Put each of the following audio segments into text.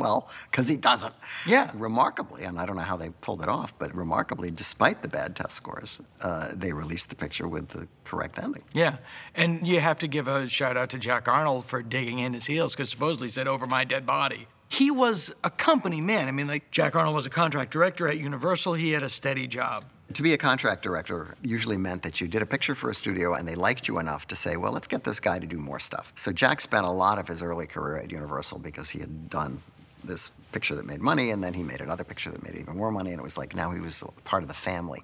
well, because he doesn't. Yeah. Remarkably, and I don't know how they pulled it off, but remarkably, despite the bad test scores, uh, they released the picture with the correct ending. Yeah, and you have to give a shout out to Jack Arnold for digging in his heels because supposedly he said over my dead body. He was a company man. I mean, like Jack Arnold was a contract director at Universal. He had a steady job. To be a contract director usually meant that you did a picture for a studio and they liked you enough to say, well, let's get this guy to do more stuff. So Jack spent a lot of his early career at Universal because he had done this picture that made money and then he made another picture that made even more money and it was like now he was part of the family.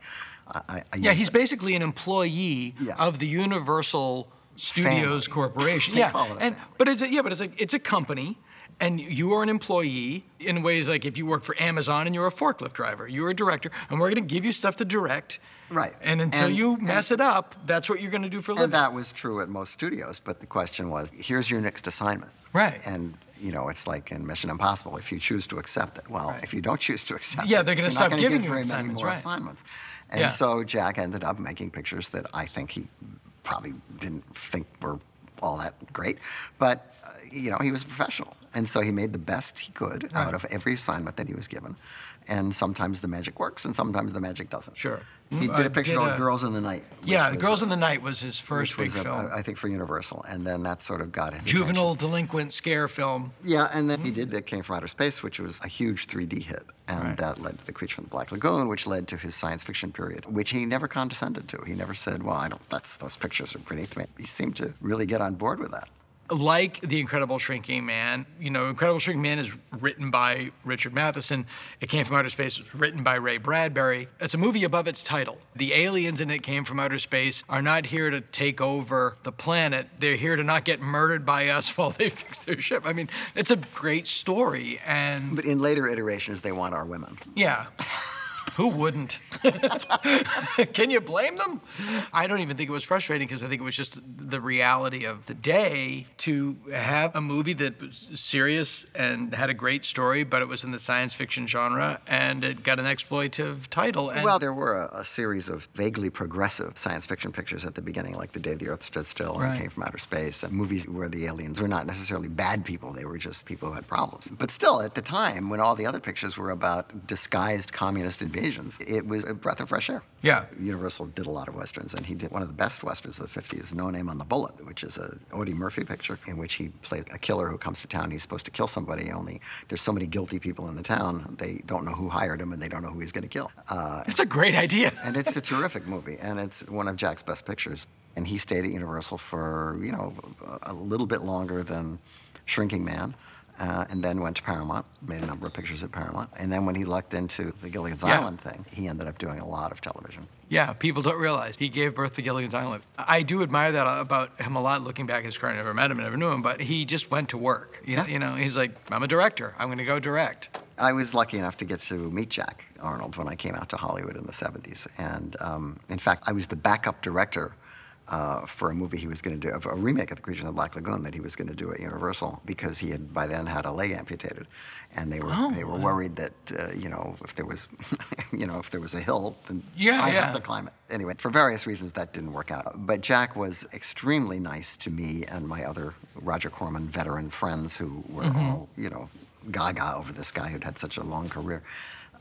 I, I Yeah, he's it. basically an employee Yeah. of the Universal Studios Family. Corporation. Yeah, call it a and but it's a, yeah, but it's a it's a company, and you are an employee in ways like if you work for Amazon and you're a forklift driver, you're a director, and we're going to give you stuff to direct. Right. And until And- you and- mess it up, that's what you're going to do for a living. And that was true at most studios, but the question was, here's your next assignment. Right. And you know, it's like in Mission Impossible, if you choose to accept it. Well, Right. if you don't choose to accept Yeah, it, they're gonna stop not gonna giving get you very many assignments, more right. assignments. And Yeah. so Jack ended up making pictures that I think he probably didn't think were all that great, but uh, you know, he was a professional, and so he made the best he could out of every assignment that he was given. And sometimes the magic works, and sometimes the magic doesn't. Sure. He Mm, did a picture did called a- "Girls in the Night." yeah, Girls a- in the Night was his first big a- film. I think, for Universal, and then that sort of got his Juvenile attention. delinquent scare film. Yeah, and then he did "It Came from Outer Space," which was a huge 3D hit, and Right. that led to "The Creature from the Black Lagoon," which led to his science fiction period, which he never condescended to. He never said, "Well, I don't. That's those pictures are beneath me." He seemed to really get on board with that. Like The Incredible Shrinking Man, you know, Incredible Shrinking Man is written by Richard Matheson. It Came from Outer Space was written by Ray Bradbury. It's a movie above its title. The aliens in It Came from Outer Space are not here to take over the planet. They're here to not get murdered by us while they fix their ship. I mean, it's a great story. And But in later iterations, they want our women. yeah. Who wouldn't? Can you blame them? I don't even think it was frustrating because I think it was just the reality of the day to have a movie that was serious and had a great story, but it was in the science fiction genre and it got an exploitive title. And well, there were a, a series of vaguely progressive science fiction pictures at the beginning, like The Day the Earth Stood Still and Right. It Came from Outer Space, and movies where the aliens were not necessarily bad people, they were just people who had problems. But still, at the time, when all the other pictures were about disguised communist invasions, it was a breath of fresh air. Yeah. Universal did a lot of westerns, and he did one of the best westerns of the 50s, No Name on the Bullet, which is a Audie Murphy picture in which he played a killer who comes to town. He's supposed to kill somebody, only there's so many guilty people in the town, they don't know who hired him and they don't know who he's going to kill. Uh, it's a great idea. and it's a terrific movie, and it's one of Jack's best pictures. And he stayed at Universal for you know a little bit longer than Shrinking Man, uh, and then went to Paramount, made a number of pictures at Paramount, and then when he lucked into the Gilligan's Yeah. Island thing, he ended up doing a lot of television. Yeah, people don't realize he gave birth to Gilligan's Island. I do admire that about him a lot. Looking back at his career, I never met him, never knew him, but he just went to work. You, Yeah. you know, he's like, I'm a director. I'm going to go direct. I was lucky enough to get to meet Jack Arnold when I came out to Hollywood in the 70s. And um, in fact, I was the backup director uh, for a movie he was going to do, a remake of The Creature in the Black Lagoon that he was going to do at Universal because he had by then had a leg amputated. And they were, Oh, they were worried that, uh, you know, if there was, you know, if there was a hill, then Yeah, I'd yeah. have to climb it. Anyway, for various reasons, that didn't work out. But Jack was extremely nice to me and my other Roger Corman veteran friends who were Mm-hmm. all, you know, gaga over this guy who'd had such a long career.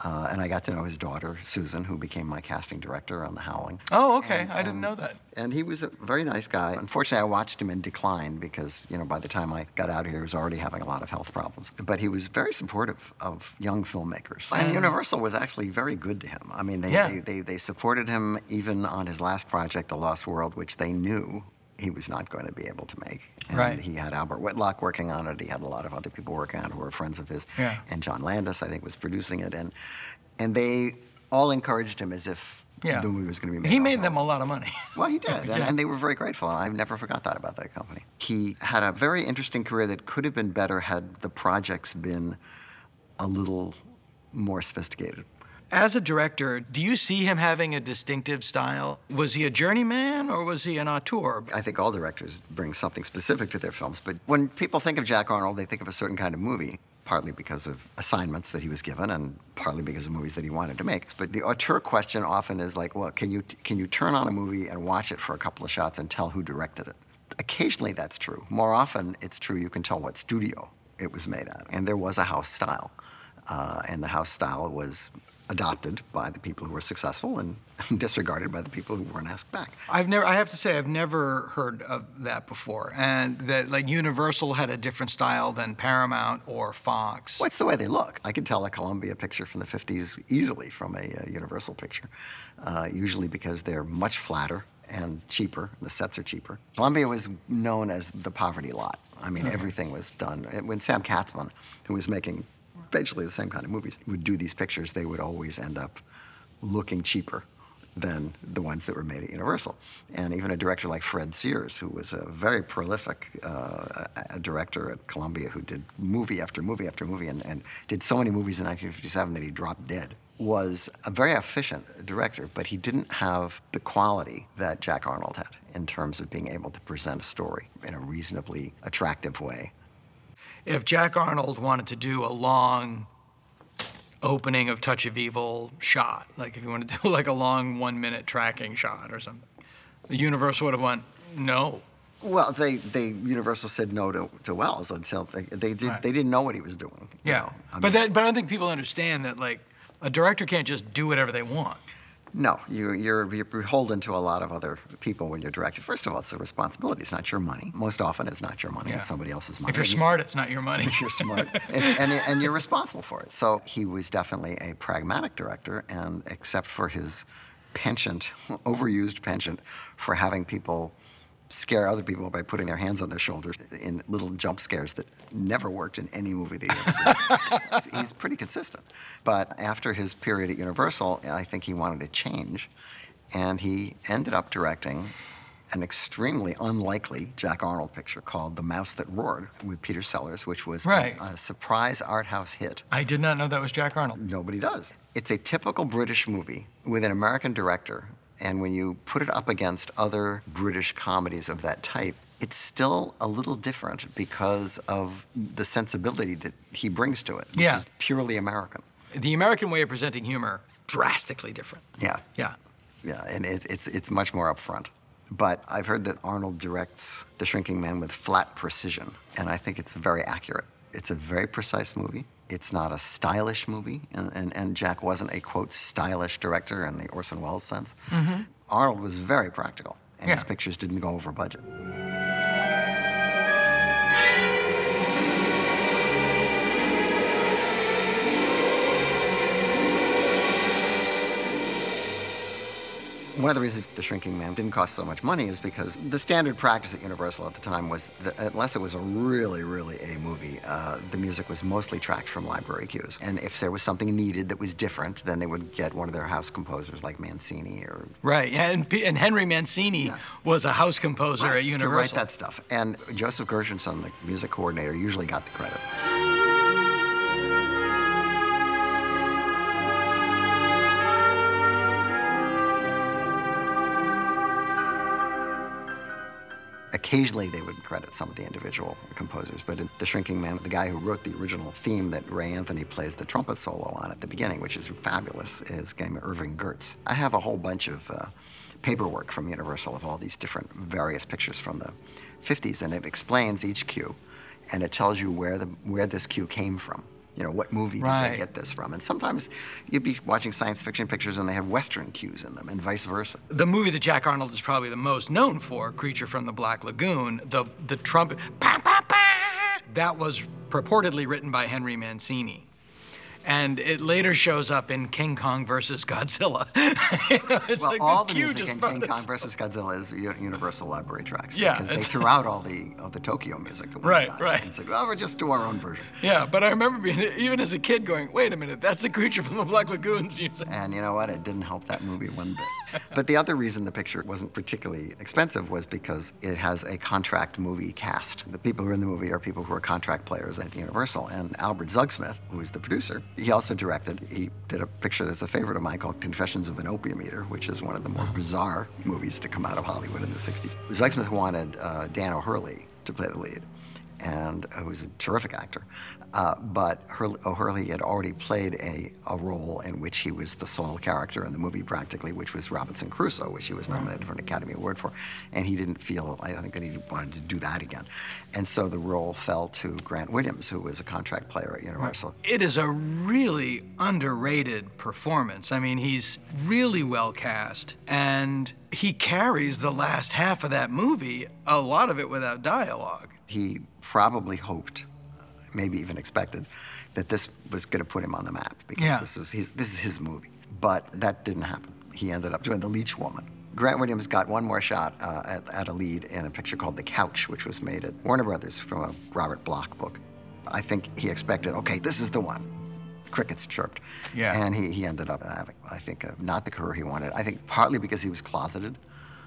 Uh, and I got to know his daughter, Susan, who became my casting director on The Howling. Oh, okay. And, I didn't um, know that. And he was a very nice guy. Unfortunately, I watched him in decline because, you know, by the time I got out here, he was already having a lot of health problems. But he was very supportive of young filmmakers. And Universal was actually very good to him. I mean, they, Yeah. they, they, they supported him even on his last project, The Lost World, which they knew he was not going to be able to make. And Right. he had Albert Whitlock working on it. He had a lot of other people working on it who were friends of his. Yeah. And John Landis, I think, was producing it. And, and they all encouraged him as if Yeah. the movie was going to be made. He made them a lot of money. Well, he did, and, Yeah. and they were very grateful. And I never forgot that about that company. He had a very interesting career that could have been better had the projects been a little more sophisticated. As a director, do you see him having a distinctive style? Was he a journeyman or was he an auteur? I think all directors bring something specific to their films, but when people think of Jack Arnold, they think of a certain kind of movie, partly because of assignments that he was given and partly because of movies that he wanted to make. But the auteur question often is like, well, can you, can you turn on a movie and watch it for a couple of shots and tell who directed it? Occasionally that's true. More often it's true you can tell what studio it was made at. And there was a house style. Uh, and the house style was adopted by the people who were successful and disregarded by the people who weren't asked back. I've never, I have to say, I've never heard of that before. And that, like, Universal had a different style than Paramount or Fox. What's the way they look? I could tell a Columbia picture from the 50s easily from a, uh Universal picture, uh, usually because they're much flatter and cheaper. The sets are cheaper. Columbia was known as the poverty lot. I mean, everything was done. When Sam Katzman, who was making basically the same kind of movies, would do these pictures, they would always end up looking cheaper than the ones that were made at Universal. And even a director like Fred Sears, who was a very prolific uh, a director at Columbia, who did movie after movie after movie and, and did so many movies in 1957 that he dropped dead, was a very efficient director, but he didn't have the quality that Jack Arnold had in terms of being able to present a story in a reasonably attractive way. If Jack Arnold wanted to do a long opening of Touch of Evil shot, like if you want to do like a long one minute tracking shot or something, the Universal would have went, no. Well, they, they Universal said no to, to Welles until they, they, did, Right. they didn't know what he was doing. you Yeah. know. I but mean- that, but I don't think people understand that like a director can't just do whatever they want. No, you, you're, you're beholden to a lot of other people when you're directing. First of all, it's a responsibility. It's not your money. Most often, it's not your money. Yeah. It's somebody else's money. If you're smart, it's not your money. if you're smart, and, and, and you're responsible for it. So he was definitely a pragmatic director, and except for his penchant, overused penchant, for having people scare other people by putting their hands on their shoulders in little jump scares that never worked in any movie that he ever did. He's pretty consistent. But after his period at Universal, I think he wanted to change, and he ended up directing an extremely unlikely Jack Arnold picture called The Mouse That Roared with Peter Sellers, which was a- a, surprise art house hit. I did not know that was Jack Arnold. Nobody does. It's a typical British movie with an American director, and when you put it up against other British comedies of that type, it's still a little different because of the sensibility that he brings to it, which Yeah. is purely American. The American way of presenting humor, drastically different. Yeah. Yeah. Yeah, and it, it's it's much more upfront. But I've heard that Arnold directs The Shrinking Man with flat precision, and I think it's very accurate. It's a very precise movie. It's not a stylish movie, and, and, and Jack wasn't a quote stylish director in the Orson Welles sense. Mm-hmm. Arnold was very practical, and his pictures didn't go over budget. One of the reasons The Shrinking Man didn't cost so much money is because the standard practice at Universal at the time was that unless it was a really, really A movie, uh, the music was mostly tracked from library cues. And if there was something needed that was different, then they would get one of their house composers like Mancini or Right. Yeah, and, P- and Henry Mancini was a house composer at Universal. to write that stuff. And Joseph Gershenson, the music coordinator, usually got the credit. Occasionally, they would credit some of the individual composers, but in The Shrinking Man, the guy who wrote the original theme that Ray Anthony plays the trumpet solo on at the beginning, which is fabulous, is guy Irving Gertz. I have a whole bunch of uh, paperwork from Universal of all these different various pictures from the 50s, and it explains each cue, and it tells you where the where this cue came from. You know, what movie did Right. they get this from? And sometimes you'd be watching science fiction pictures and they have Western cues in them, and vice versa. the movie that Jack Arnold is probably the most known for, Creature from the Black Lagoon, the the trumpet, bah, bah, bah, that was purportedly written by Henry Mancini. And it later shows up in King Kong versus Godzilla. You know, it's Well, like all the music in King Kong versus Godzilla is Universal Library tracks Yeah, because they threw out all the of the Tokyo music. Right, right. It's like, well, we'll just do our own version. Yeah, but I remember being even as a kid going, "Wait a minute, that's the Creature from the Black Lagoon's music." And you know what? It didn't help that movie one bit. but the other reason the picture wasn't particularly expensive was because it has a contract movie cast. The people who are in the movie are people who are contract players at Universal. And Albert Zugsmith, who is the producer, he also directed, he did a picture that's a favorite of mine called Confessions of an Opium Eater, which is one of the more bizarre movies to come out of Hollywood in the 60s. Zugsmith wanted uh, Dan O'Herlihy to play the lead. and who was a terrific actor. Uh, but O'Herlihy had already played a, a role in which he was the sole character in the movie, practically, which was Robinson Crusoe, which he was nominated for an Academy Award for. And he didn't feel, I think, that he wanted to do that again. And so the role fell to Grant Williams, who was a contract player at Universal. It is a really underrated performance. I mean, he's really well cast, and he carries the last half of that movie, a lot of it without dialogue. He probably hoped, maybe even expected, that this was going to put him on the map because Yeah. this is his, this is his movie. But that didn't happen. He ended up doing The Leech Woman. Grant Williams got one more shot uh, at, at a lead in a picture called The Couch, which was made at Warner Brothers from a Robert Bloch book. I think he expected, okay, this is the one. Crickets chirped. Yeah. And he, he ended up having, I think, uh, not the career he wanted. I think partly because he was closeted.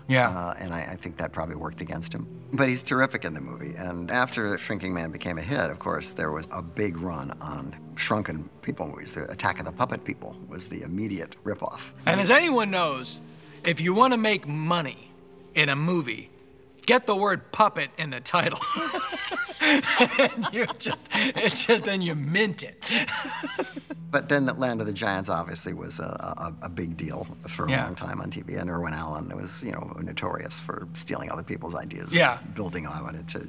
Yeah. Uh, and I, I think that probably worked against him. But he's terrific in the movie. And after Shrinking Man became a hit, of course, there was a big run on shrunken people movies. The Attack of the Puppet People was the immediate ripoff. And as anyone knows, if you want to make money in a movie, get the word puppet in the title. and you just, it's just then you mint it. But then the Land of the Giants obviously was a, a, a big deal for a Yeah. long time on TV. And Irwin Allen was, you know, notorious for stealing other people's ideas. Yeah. And building on it to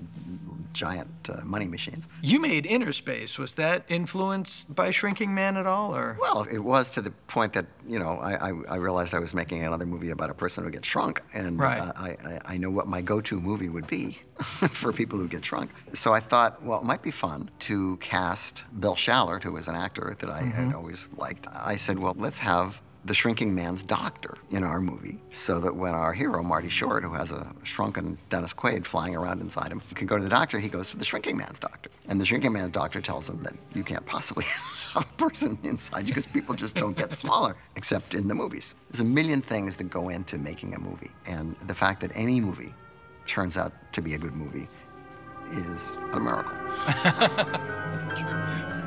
giant uh, money machines. You made Innerspace. Was that influenced by Shrinking Man at all, or? Well, it was to the point that you know I, I, I realized I was making another movie about a person who gets shrunk, and Right. uh, I, I I know what my go-to movie would be for people who get shrunk. So I thought, well, it might be fun to cast Bill Schallert, who was an actor that I had always liked. I said, well, let's have the shrinking man's doctor in our movie so that when our hero marty short who has a shrunken dennis quaid flying around inside him can go to the doctor he goes to the shrinking man's doctor. And the shrinking man's doctor tells him that you can't possibly have a person inside you because people just don't get smaller except in the movies. There's a million things that go into making a movie and the fact that any movie turns out to be a good movie is a miracle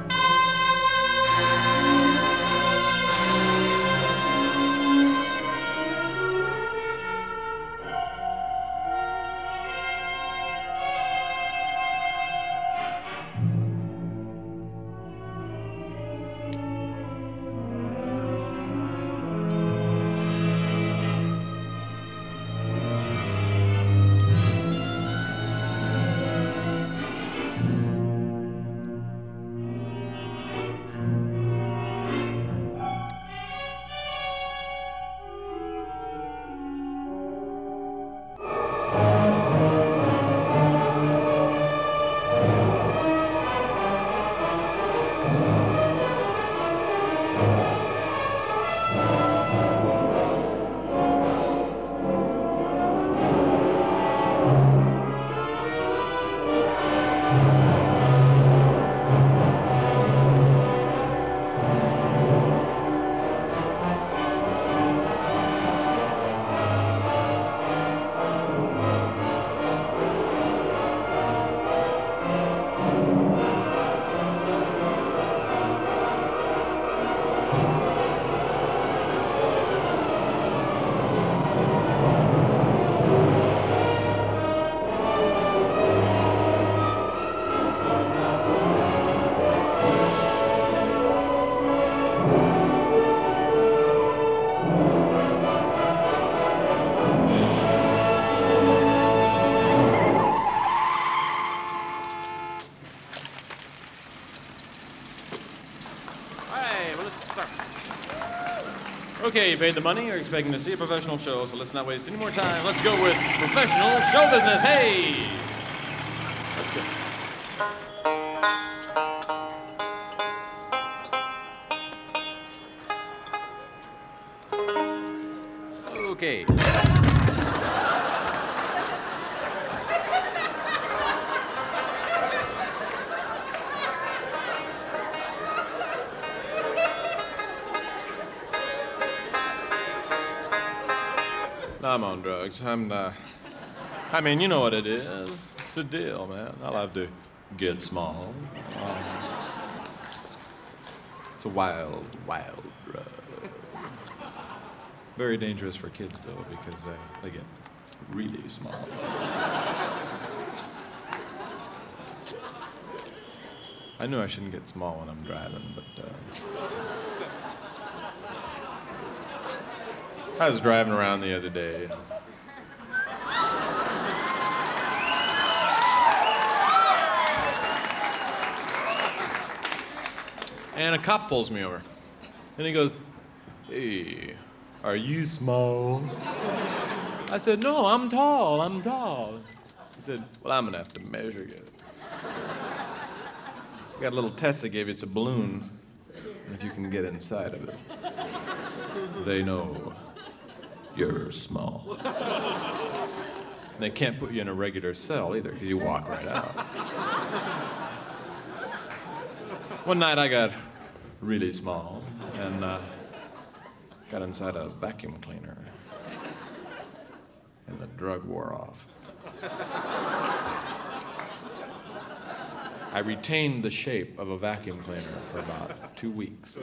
Okay, you paid the money. You're expecting to see a professional show, so let's not waste any more time. Let's go with professional show business. Hey! I'm. I mean, you know what it is. It's a deal, man. I'll have to get small. Um, it's a wild, wild drug. Very dangerous for kids, though, because uh, they get really small. I knew I shouldn't get small when I'm driving, but. Uh, I was driving around the other day. And a cop pulls me over. And he goes, Hey, are you small? I said, No, I'm tall, I'm tall. He said, Well, I'm gonna have to measure you. Got a little test they gave you, it's a balloon. And if you can get inside of it, they know you're small. And they can't put you in a regular cell either, because you walk right out. One night I got really small and uh, got inside a vacuum cleaner. And the drug wore off. I retained the shape of a vacuum cleaner for about two weeks.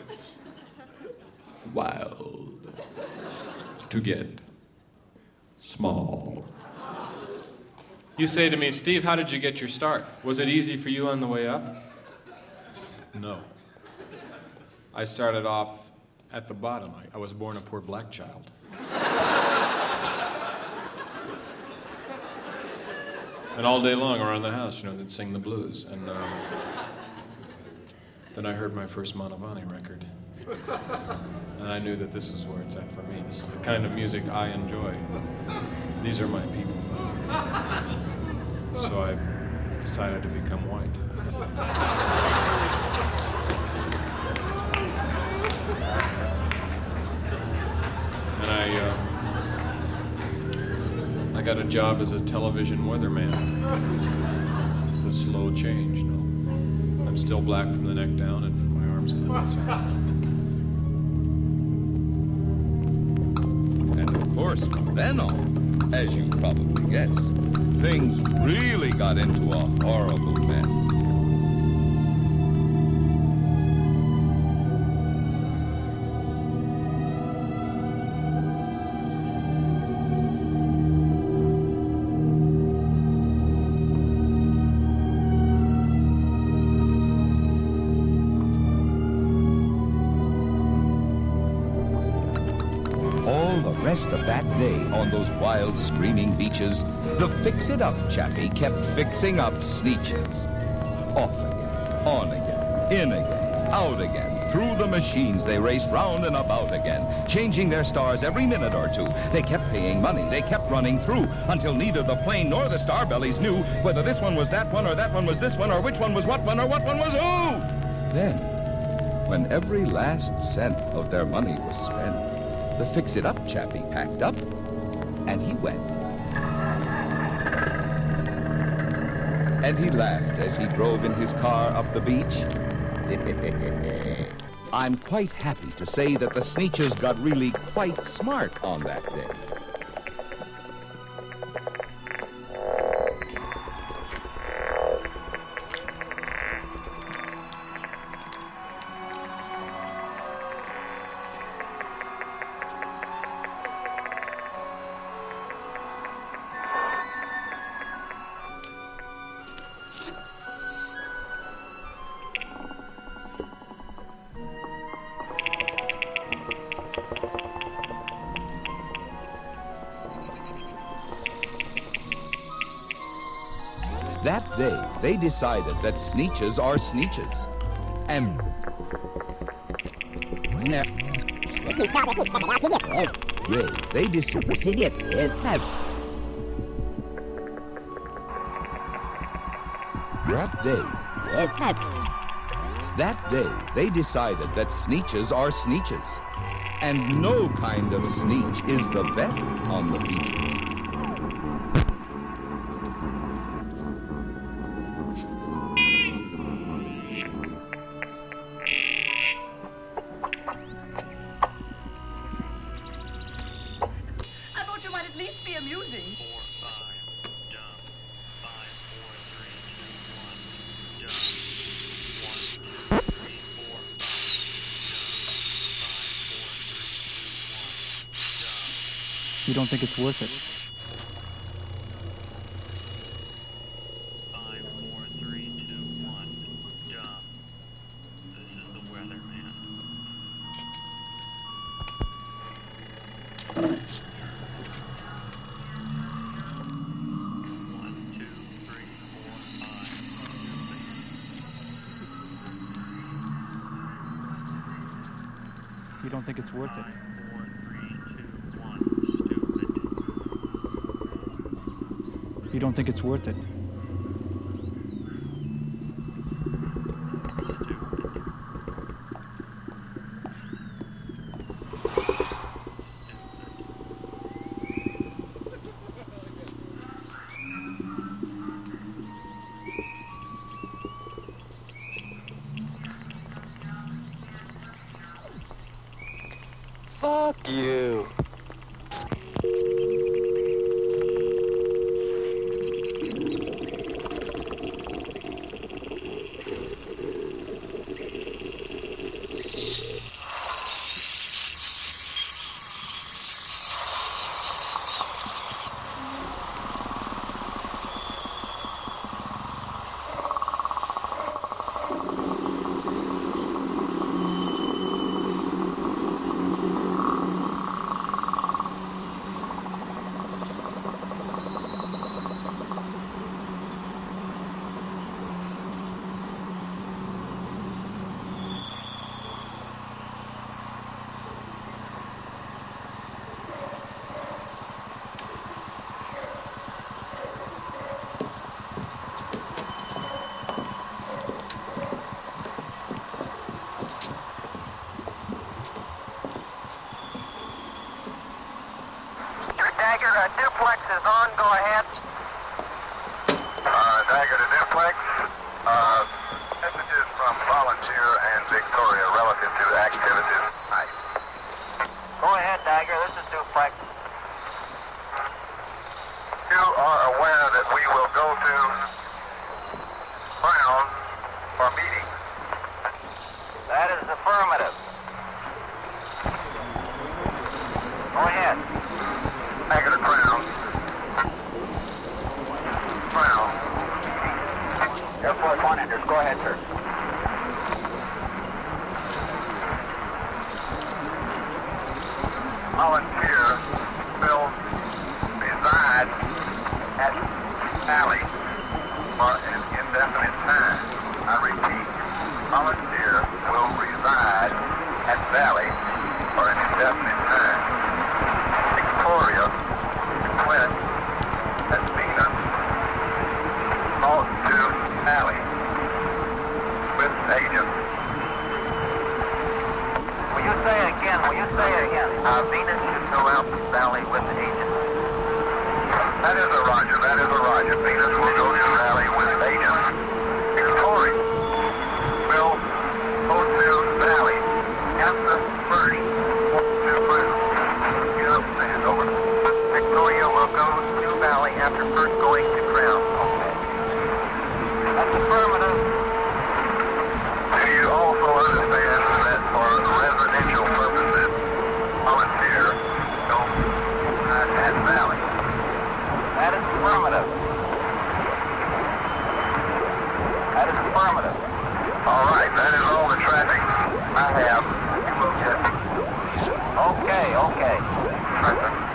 Wild. To get small. You say to me, Steve, how did you get your start? Was it easy for you on the way up? No. I started off at the bottom. I, I was born a poor black child. and all day long around the house, you know, they'd sing the blues. And uh, then I heard my first Mantovani record. And I knew that this is where it's at for me. This is the kind of music I enjoy. These are my people. So I decided to become white. And I, uh, I got a job as a television weatherman. The slow change, no. I'm still black from the neck down and from my arms up. And of course, from then on, as you probably guess, things really got into a horrible mess. Wild, screaming beaches, the fix-it-up chappie kept fixing up sneetches. Off again, on again, in again, out again. Through the machines they raced round and about again, changing their stars every minute or two. They kept paying money, they kept running through, until neither the plain nor the starbellies knew whether this one was that one or that one was this one or which one was what one or what one was who. Then, when every last cent of their money was spent, the fix-it-up chappie packed up, and he. And he laughed as he drove in his car up the beach. I'm quite happy to say that the Sneetches got really quite smart on that day. Day, they decided that sneetches are sneetches. And... They, they decided. That day, that day, they decided that Sneetches are Sneetches. And no kind of sneetch is the best on the beaches. don't think it's worth it. Five, four, three, two, one. This is the weather, man. You don't think it's worth it? Don't think it's worth it? Stupid. Stupid. Fuck you. Dagger, uh, duplex is on. Go ahead. Uh, Dagger to Duplex. Uh, messages from Volunteer and Victoria relative to activities tonight. Go ahead, Dagger. This is duplex. You are aware that we will go to Brown for meeting. That is affirmative. Go ahead. Dagger to Brown. Brown. Air Force One enters. Go ahead, sir. Volunteer will reside at Valley for an indefinite time. I repeat, volunteer will reside at Valley for an indefinite time. Victoria, Quinn, and Nina ought to Valley with agents. Will you say again? Will you say again? Uh, Venus should go out to Valley with agents. That is a Roger. That is a Roger. Venus will go to Valley with agents. Victoria will go to Valley after first to Brown. You understand? Over. Victoria will go to Valley after first going to Crown. Okay. That's affirmative. Do you also understand that for residential purposes, volunteer don't not at Valley? That is affirmative. That is affirmative. All right, that is all the traffic I have. You will get Okay, okay.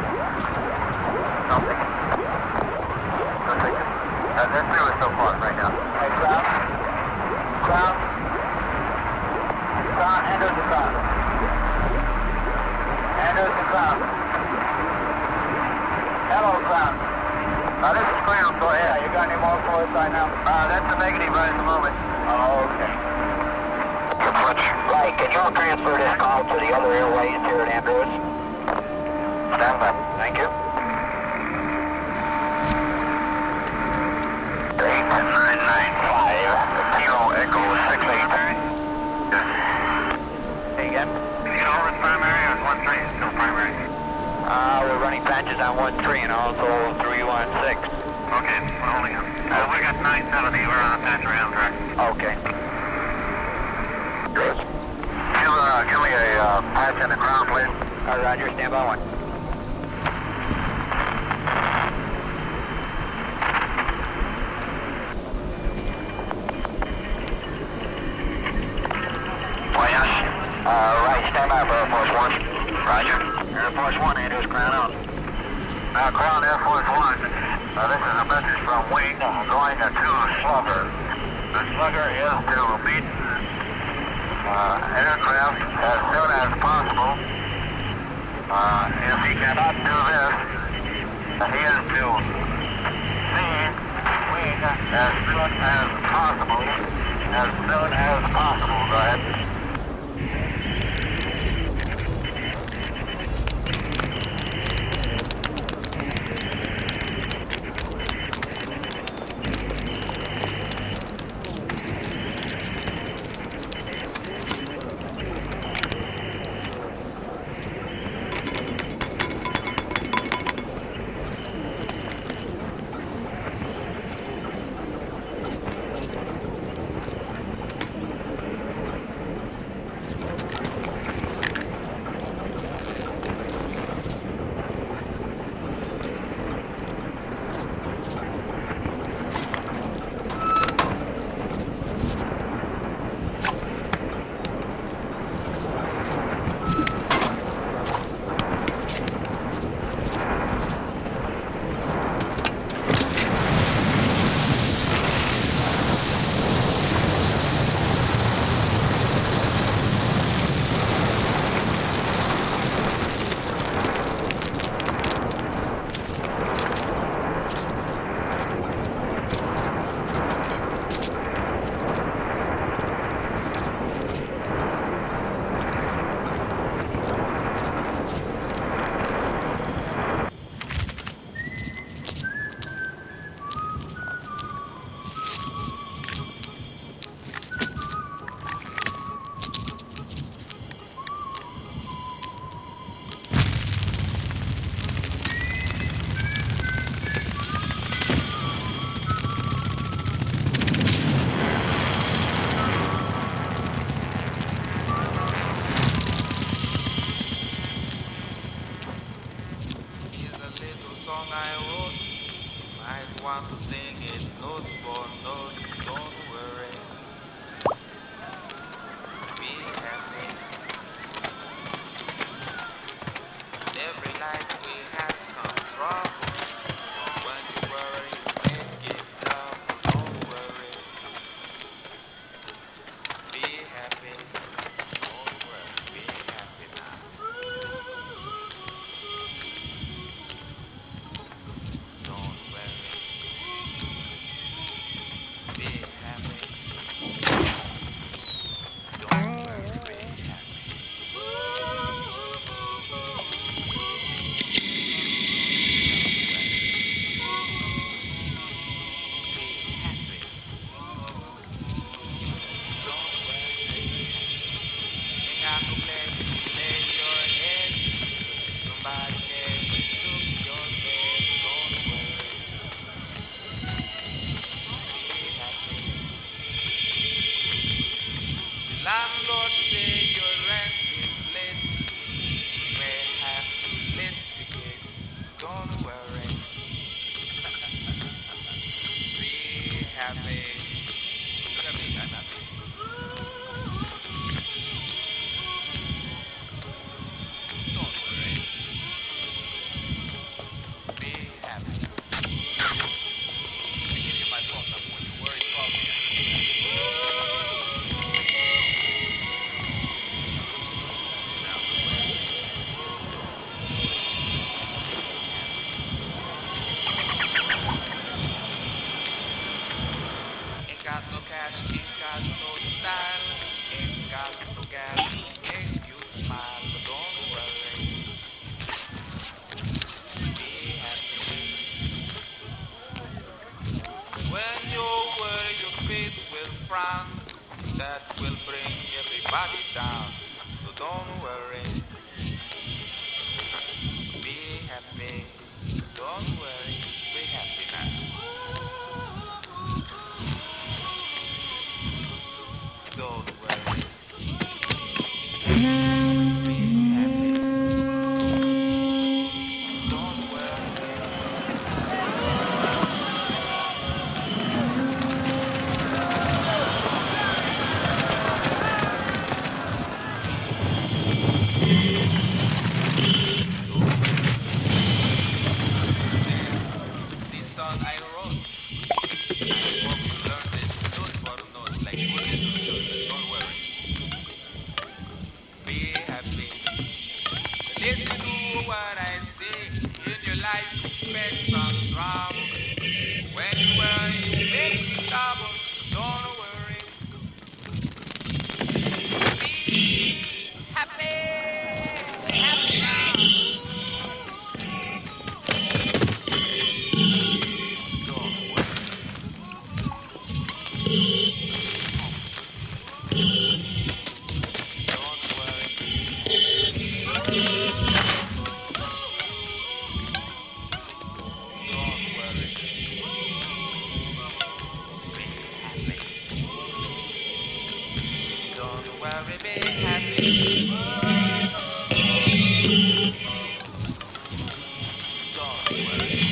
Don't worry,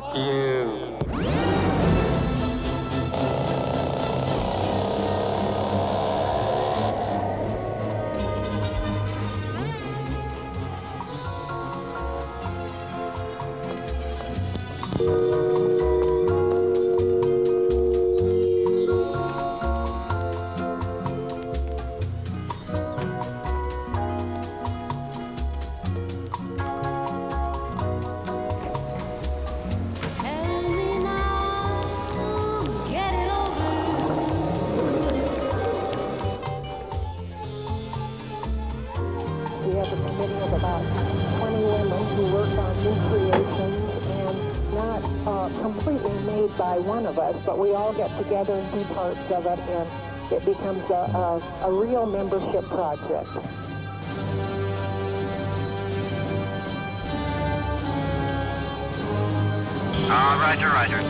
Fuck you. But we all get together and do parts of it, and it becomes a, a, a real membership project. Uh, roger, roger.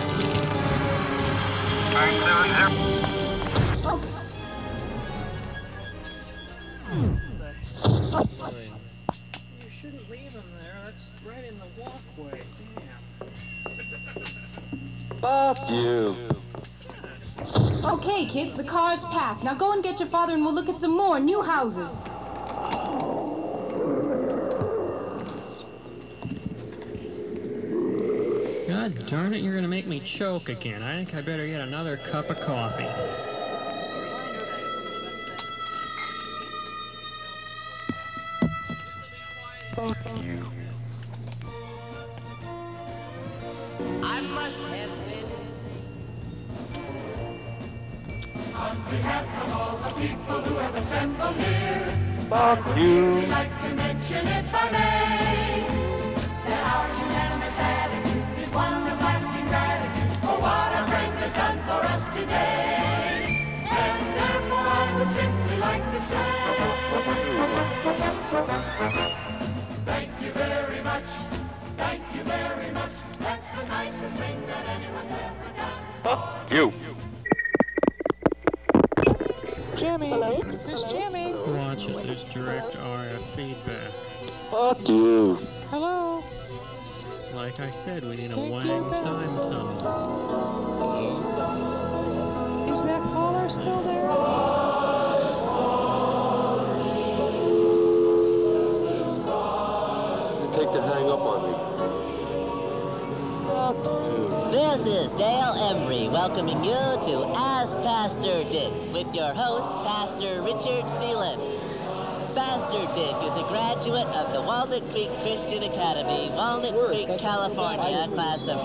Seven zero. Now go and get your father and we'll look at some more new houses. God darn it, you're gonna make me choke again. I think I better get another cup of coffee. You. Jimmy! Hello? Miss Jimmy! Watch it, there's direct RF feedback. Fuck you. Hello? Like I said, we need a Wang time tunnel. Is that caller still there? You take the hang up on me. This is Dale Embry welcoming you to Ask Pastor Dick with your host, Pastor Richard Seelan. Pastor Dick is a graduate of the Walnut Creek Christian Academy, Walnut Creek, California, class of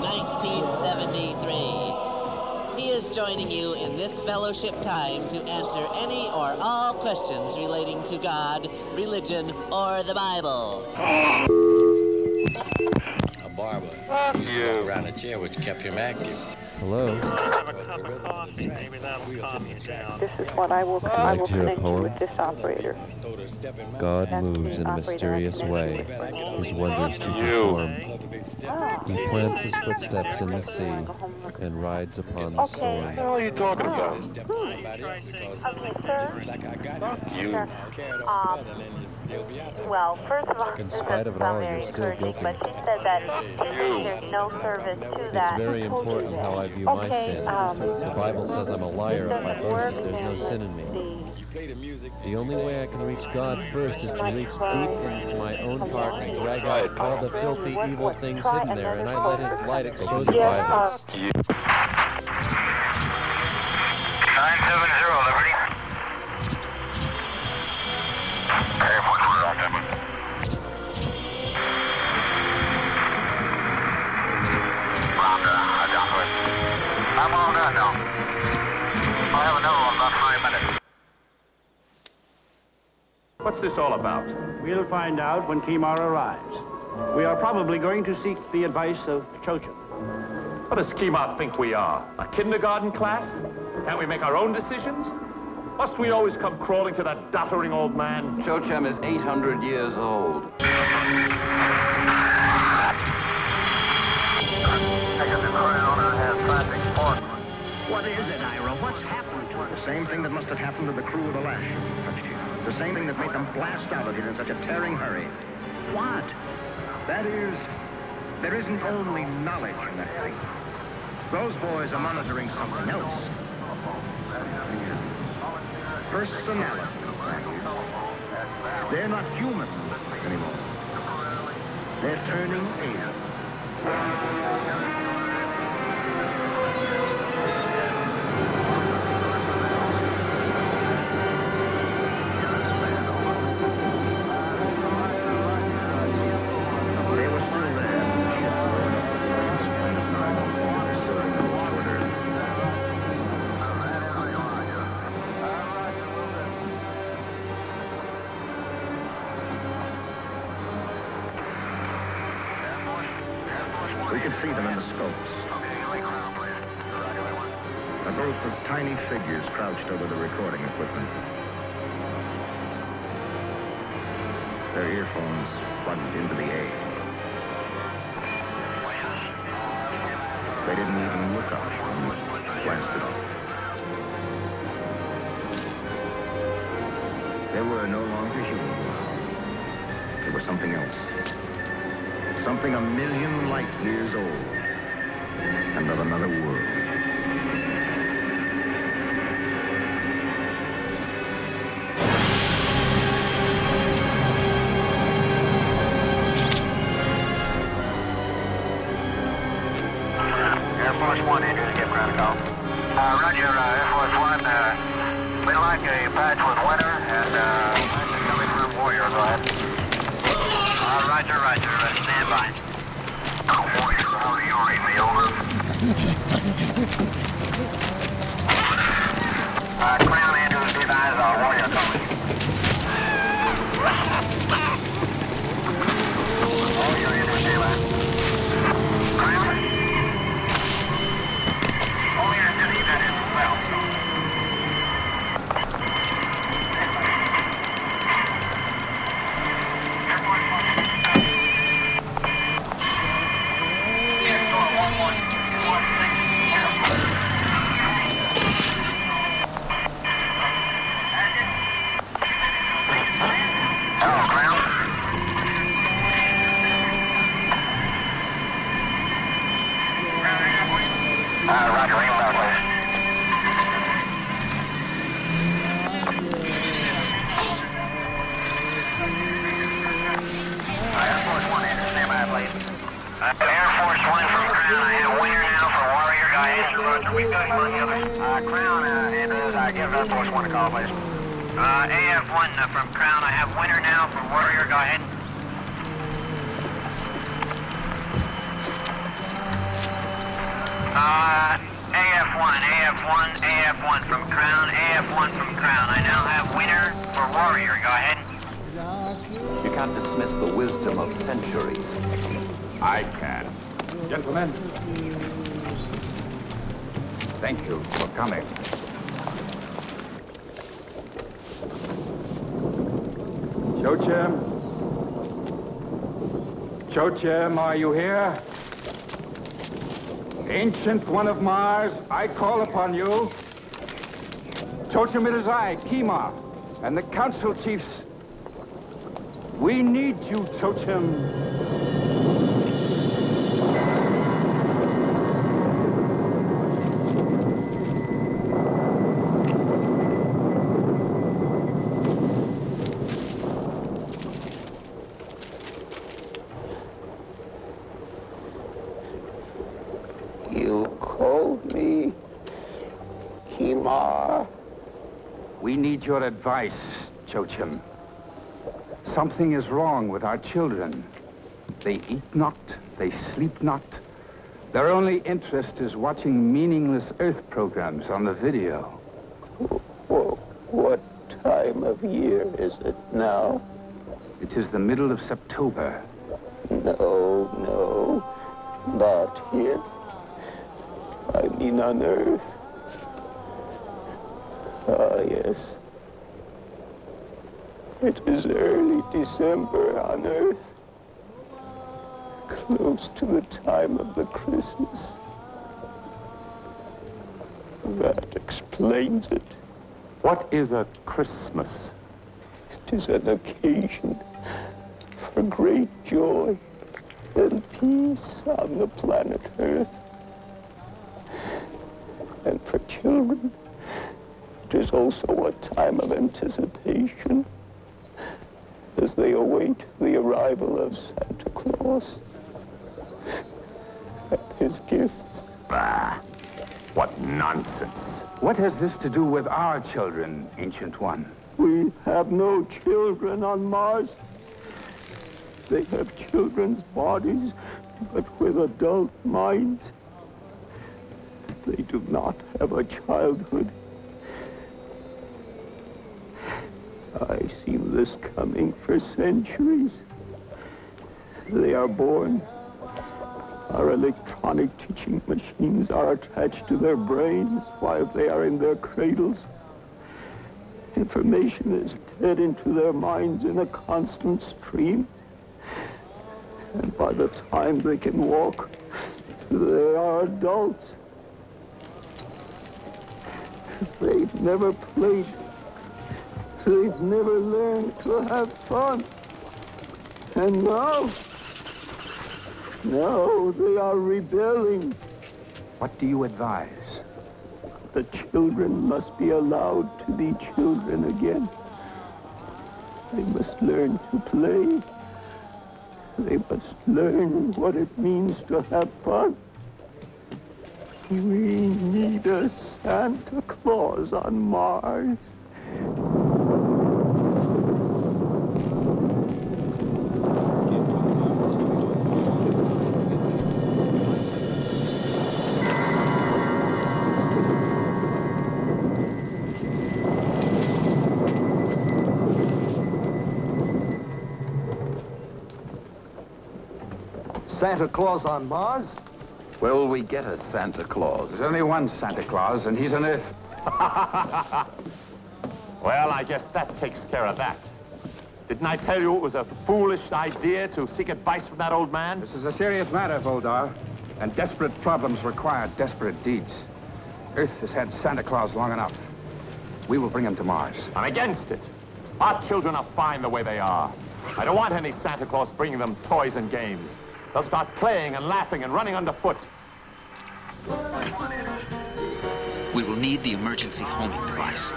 1973. He is joining you in this fellowship time to answer any or all questions relating to God, religion, or the Bible. Fuck used to you. around a chair which kept him active. Hello. This is what I will, I will connect you with this operator. God moves in a mysterious way, connect you with. his wonders to perform. He plants his footsteps in the sea and rides upon the What storm. the hell are you talking about? Okay, You. Um, well, first of all, In spite of it all, you're still guilty. but he said that there's no service to that. It's that. very important how I view my Okay, sin. um, The Bible says I'm a liar if I boast it. There's no sin in me. The only way I can reach God first is to reach deep into my own heart and drag out all the filthy, evil things hidden there, and I let His light expose it by uh, this all about? We'll find out when Kimar arrives. We are probably going to seek the advice of Chochem. What does Kimar think we are? A kindergarten class? Can't we make our own decisions? Must we always come crawling to that doddering old man? Chochem is 800 years old. What is it, Ira? What's happened to us? The same thing that must have happened to the crew of the Lash. The same thing that made them blast out of here in such a tearing hurry. What? That is, there isn't only knowledge in that thing. Those boys are monitoring something else. Personality. They're not human anymore. They're turning alien. Their earphones plugged into the A. They didn't even look up and blasted off. They were no longer human. They were something else. Something a million light years old and of another world. Air Force One from Crown. I have Winter now for Warrior. Go ahead. Roger, we got him on the others. Uh, Crown, uh, Andrews, I give Air Force One a call, please. Uh, AF1 uh, from Crown. I have Winter now for Warrior. Go ahead. Uh, AF1, AF1, AF1 from Crown, AF1 from Crown. I now have Winter for Warrior. Go ahead. You can't dismiss the wisdom of centuries. I can. Gentlemen, thank you for coming. Chochem? Chochem, are you here? Ancient one of Mars, I call upon you. Chochem, it is I, Kimar, and the council chiefs. We need you, Chochem. You called me Kimar. We need your advice, Chochem. Something is wrong with our children. They eat not, they sleep not. Their only interest is watching meaningless Earth programs on the video. Wh- What time of year is it now? It is the middle of September. No, no, not here. I mean on Earth. Ah, yes. It is early December on Earth. Close to the time of the Christmas. That explains it. What is a Christmas? It is an occasion for great joy and peace on the planet Earth. And for children, it is also a time of anticipation as they await the arrival of Santa Claus and his gifts. Bah! What nonsense. What has this to do with our children, Ancient One? We have no children on Mars. They have children's bodies, but with adult minds. They do not have a childhood. I've seen this coming for centuries. They are born Our electronic teaching machines are attached to their brains while they are in their cradles. Information is fed into their minds in a constant stream. And by the time they can walk, they are adults. They've never played. They've never learned to have fun. And now, now they are rebelling. What do you advise? The children must be allowed to be children again. They must learn to play. They must learn what it means to have fun. We need a Santa Claus on Mars. Santa Claus on Mars? Will we get a Santa Claus? There's only one Santa Claus, and he's on Earth. well, I guess that takes care of that. Didn't I tell you it was a foolish idea to seek advice from that old man? This is a serious matter, Voldar, and desperate problems require desperate deeds. Earth has had Santa Claus long enough. We will bring him to Mars. I'm against it. Our children are fine the way they are. I don't want any Santa Claus bringing them toys and games. They'll start playing and laughing and running underfoot. We will need the emergency homing device.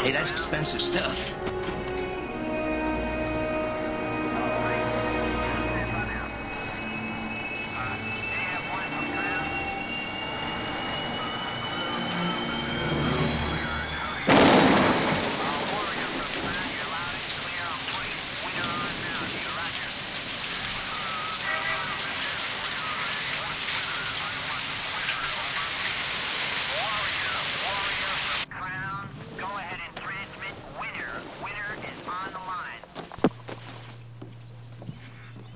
Hey, that's expensive stuff.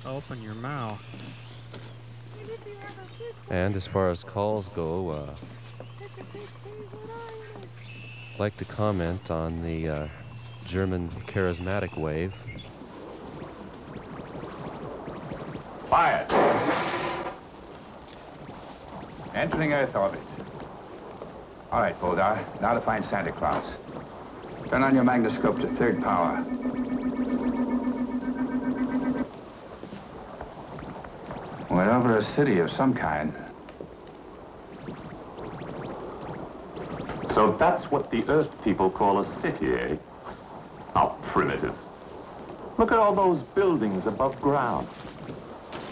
Open your mouth. And as far as calls go, uh, I'd like to comment on the uh, German charismatic wave. Fire! Entering Earth orbit. All right, Voldar. Now to find Santa Claus. Turn on your magnoscope to third power. We're over a city of some kind. So that's what the Earth people call a city, eh? How primitive. Look at all those buildings above ground.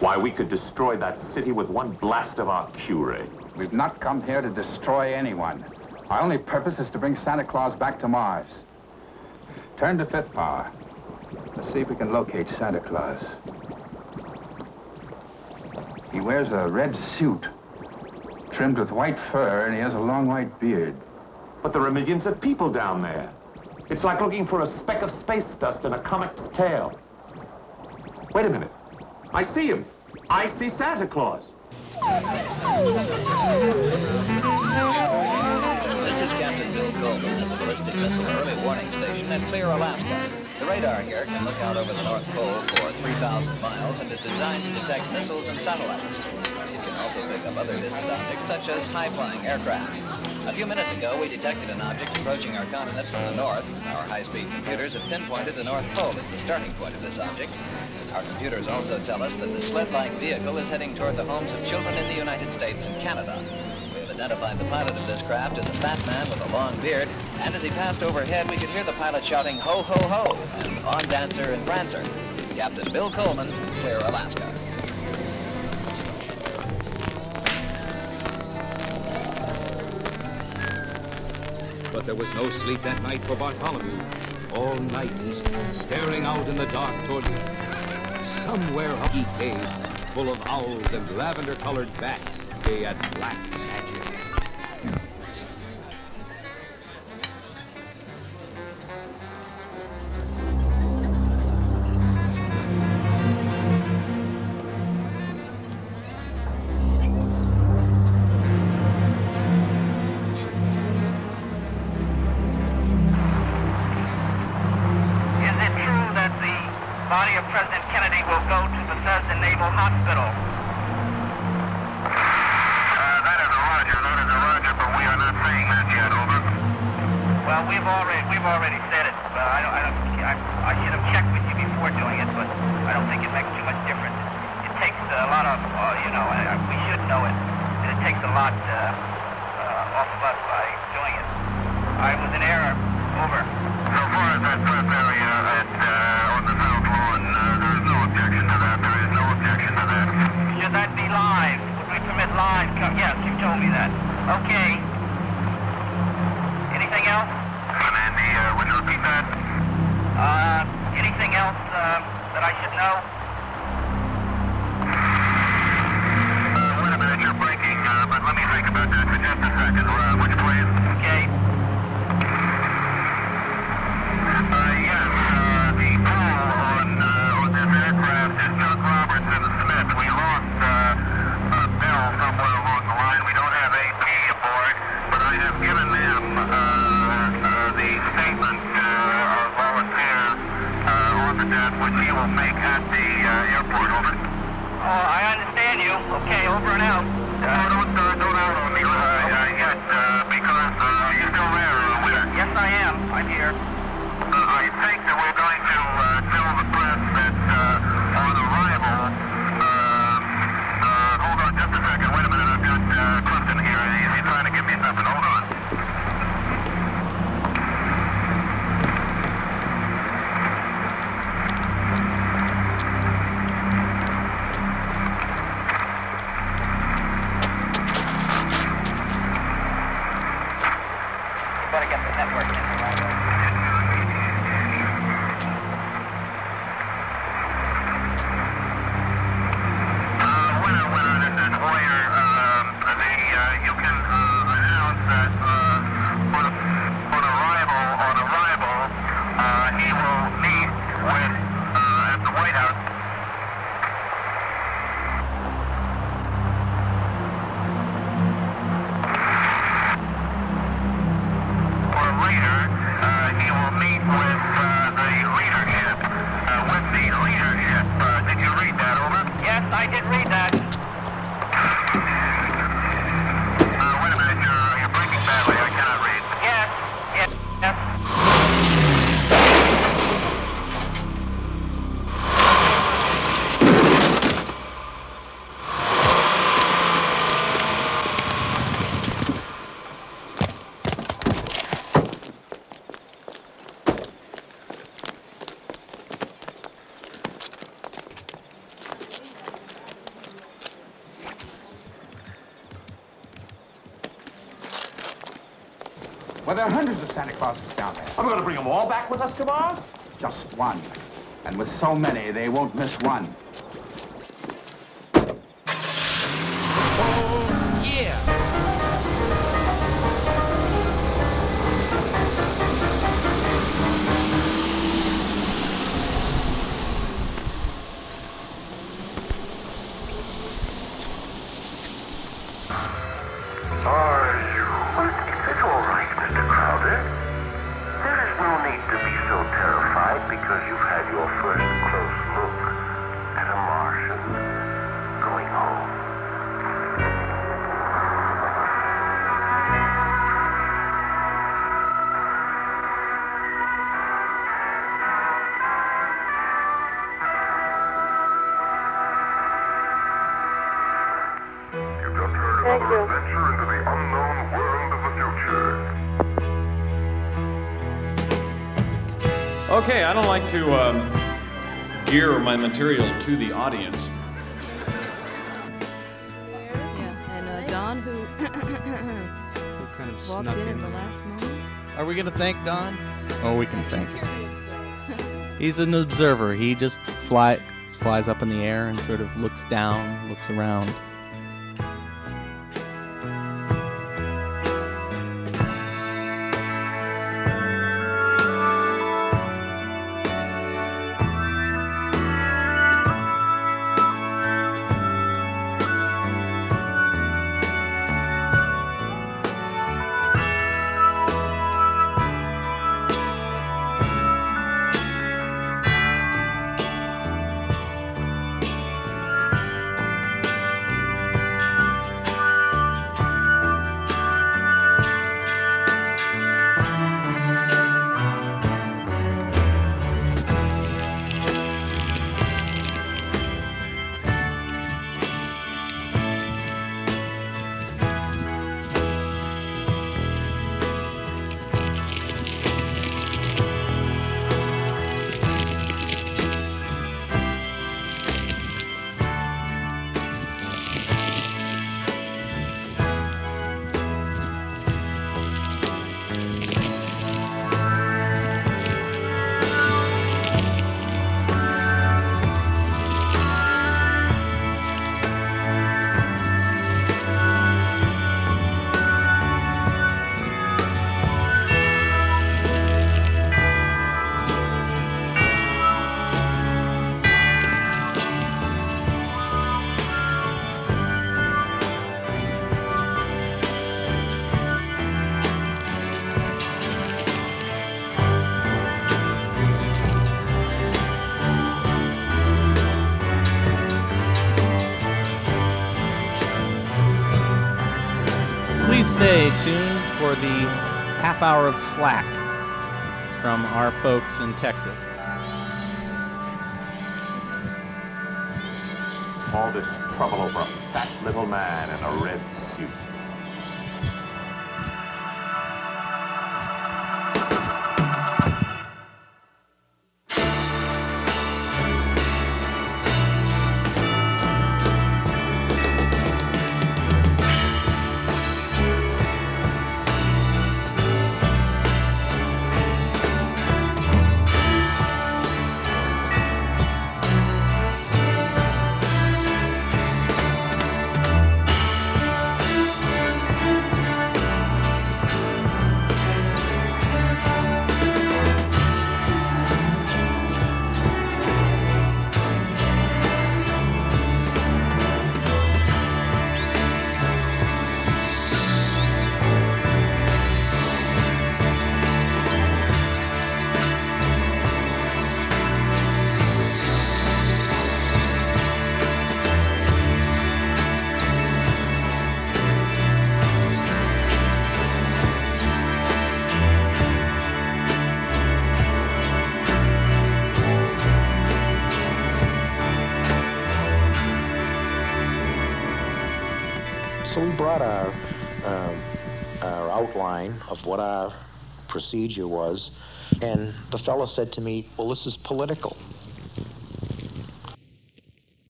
Why, we could destroy that city with one blast of our Q-ray. We've not come here to destroy anyone. Our only purpose is to bring Santa Claus back to Mars. Turn to fifth power. Let's see if we can locate Santa Claus. He wears a red suit, trimmed with white fur, and he has a long white beard. But there are millions of people down there. It's like looking for a speck of space dust in a comic's tail. Wait a minute. I see him. I see Santa Claus. This is Captain Bill Coleman at the Ballistic Missile Early Warning Station at Clear, Alaska. The radar here can look out over the North Pole for 3,000 miles and is designed to detect missiles and satellites. It can also pick up other distant objects such as high-flying aircraft. A few minutes ago, we detected an object approaching our continent from the north. Our high-speed computers have pinpointed the North Pole as the starting point of this object. Our computers also tell us that the sled-like vehicle is heading toward the homes of children in the United States and Canada. Identified the pilot of this craft as a fat man with a long beard, and as he passed overhead, we could hear the pilot shouting, ho, ho, ho, and on dancer and prancer. Captain Bill Coleman, Clear, Alaska. But there was no sleep that night for Bartholomew. All night he's staring out in the dark toward somewhere up he cave, full of owls and lavender-colored bats, gay at black there are hundreds of Santa Clauses down there. Are we going to bring them all back with us to Mars? Just one. And with so many, they won't miss one. I don't like to um, gear my material to the audience. Yeah, and uh, Don, who, kind of walked in, in at the last moment. Are we gonna thank Don? Oh, we can thank him. He's an observer. He just fly, flies up in the air and sort of looks down, looks around. Stay tuned for the half hour of slack from our folks in Texas. All this trouble over a fat little man in a red what our procedure was, and the fellow said to me, well, this is political.